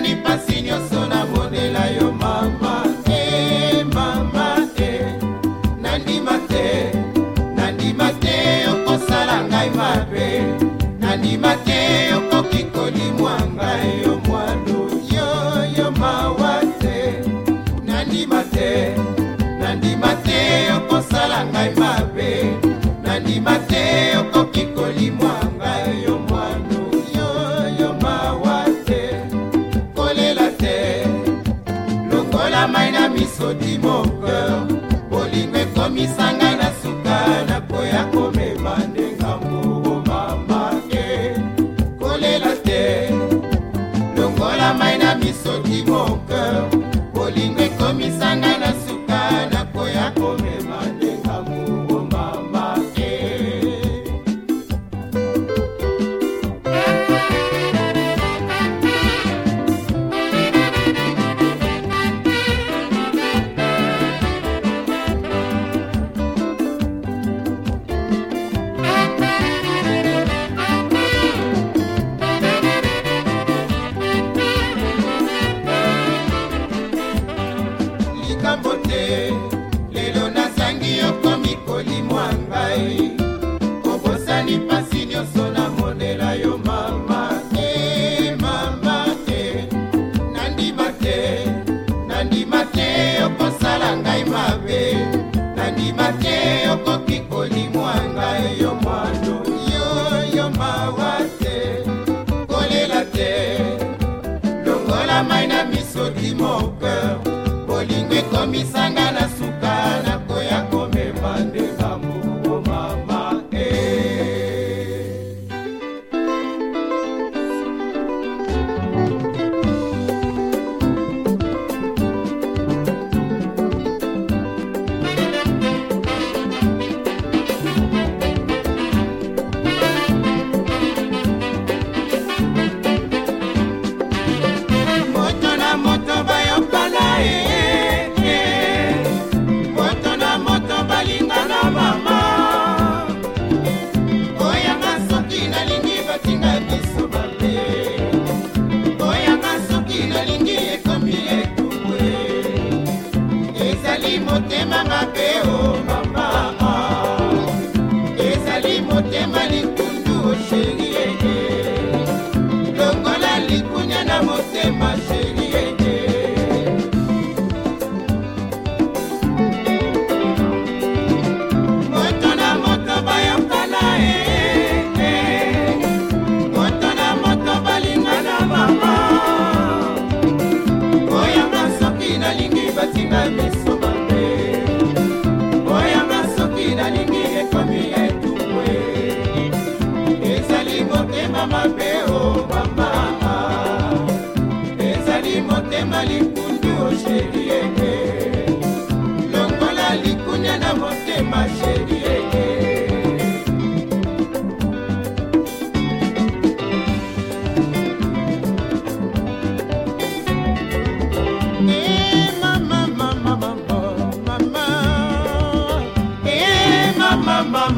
ni yo. sautit mon cœur, bolingo ekomisanga okoki kolimwanga eyo mwano yoyo mawa te kolela te longola mai na miso dimoker bolingo ekomisanga na motema ngape motema likundu osheri eke longola likunya na motema sheri eke eh, mama mama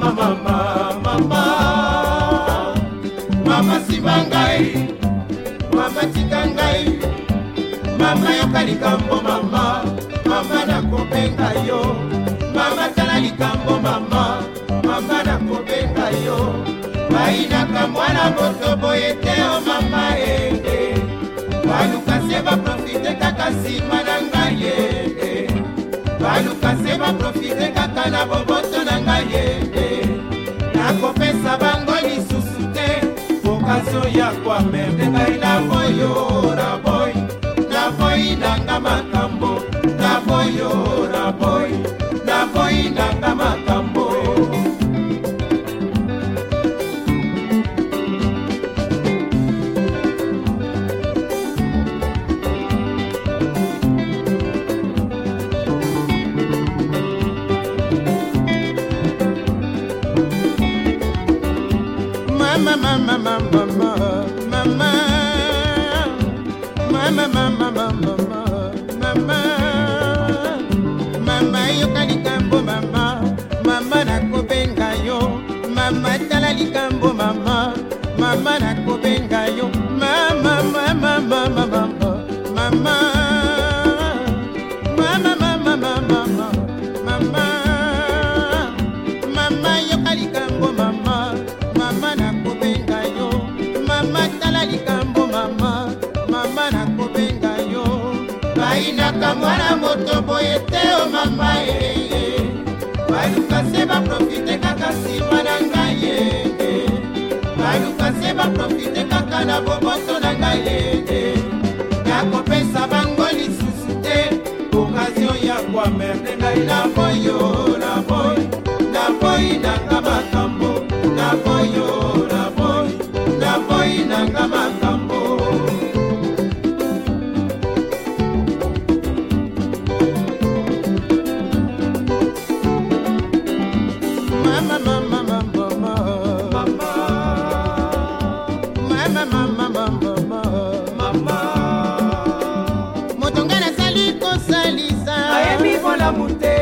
mama eh, likambo mama mama nakobenga yo mama tala likambo mama mama nakobenga yo bayinaka mwana moto boye te o oh mama ee eh, eh. baluka se baprofite kaka nsima na ngai ee eh, baluka se baprofite kaka na boboto na ngai ee nakopesa bango lisusu te pokazo ya kwameme oyo naboyi naboyi nanga makambo mama mama mama mama mama mama mama mama mama yoka likambo mama mama nakobenga yo mama baluka se baprofite kaka nsima na ngai yete eh, eh. baluka se baprofite kaka na boboto na ngai yete eh, nakopesa bango lisusu te okazio ya kwamerde ngai naboyo naboy naboyi nanga makambo naboyo naboy naboyi nanga makambo malamu te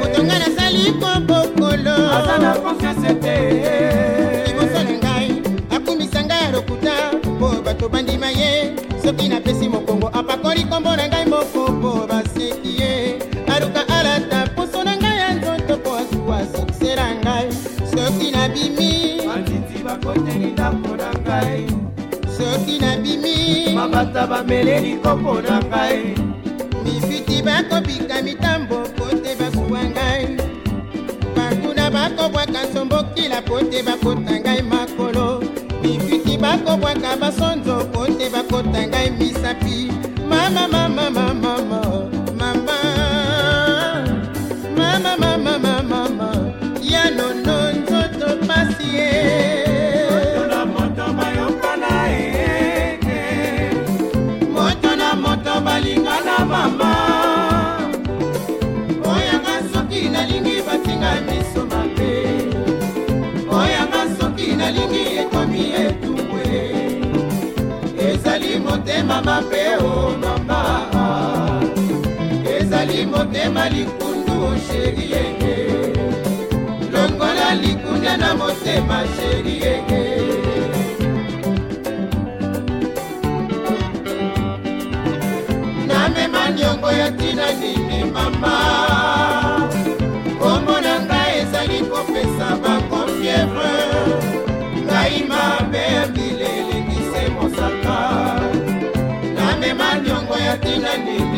motonga nasali kobokolo aza na konsiance te liboso na ngai akumbisa ngai ya lokuta mpo bato bandima ye soki napesi mokongo apakoli nkombo na ngai moko mpo baseki ye aluka alata poso na ngai ya nzoto mpo asuwa sukisela ngai soki nabimi banditi bakoteli ndako na ngai soki nabimi mabata bameleli kopo na ngai mifiti bakobika makanso mbokila kote bakota ngai makolo mifiki bakobwaka basonzo kote bakota ngai misapi mama mama mama motema likundu sheri yenge longola likunda na motema sheri yenge namema niongo ya tina nini mama kombo na ngai ezali kopesa bakonfievre ngai mabe ya mile elengise mosaka namema niongo ya tina nini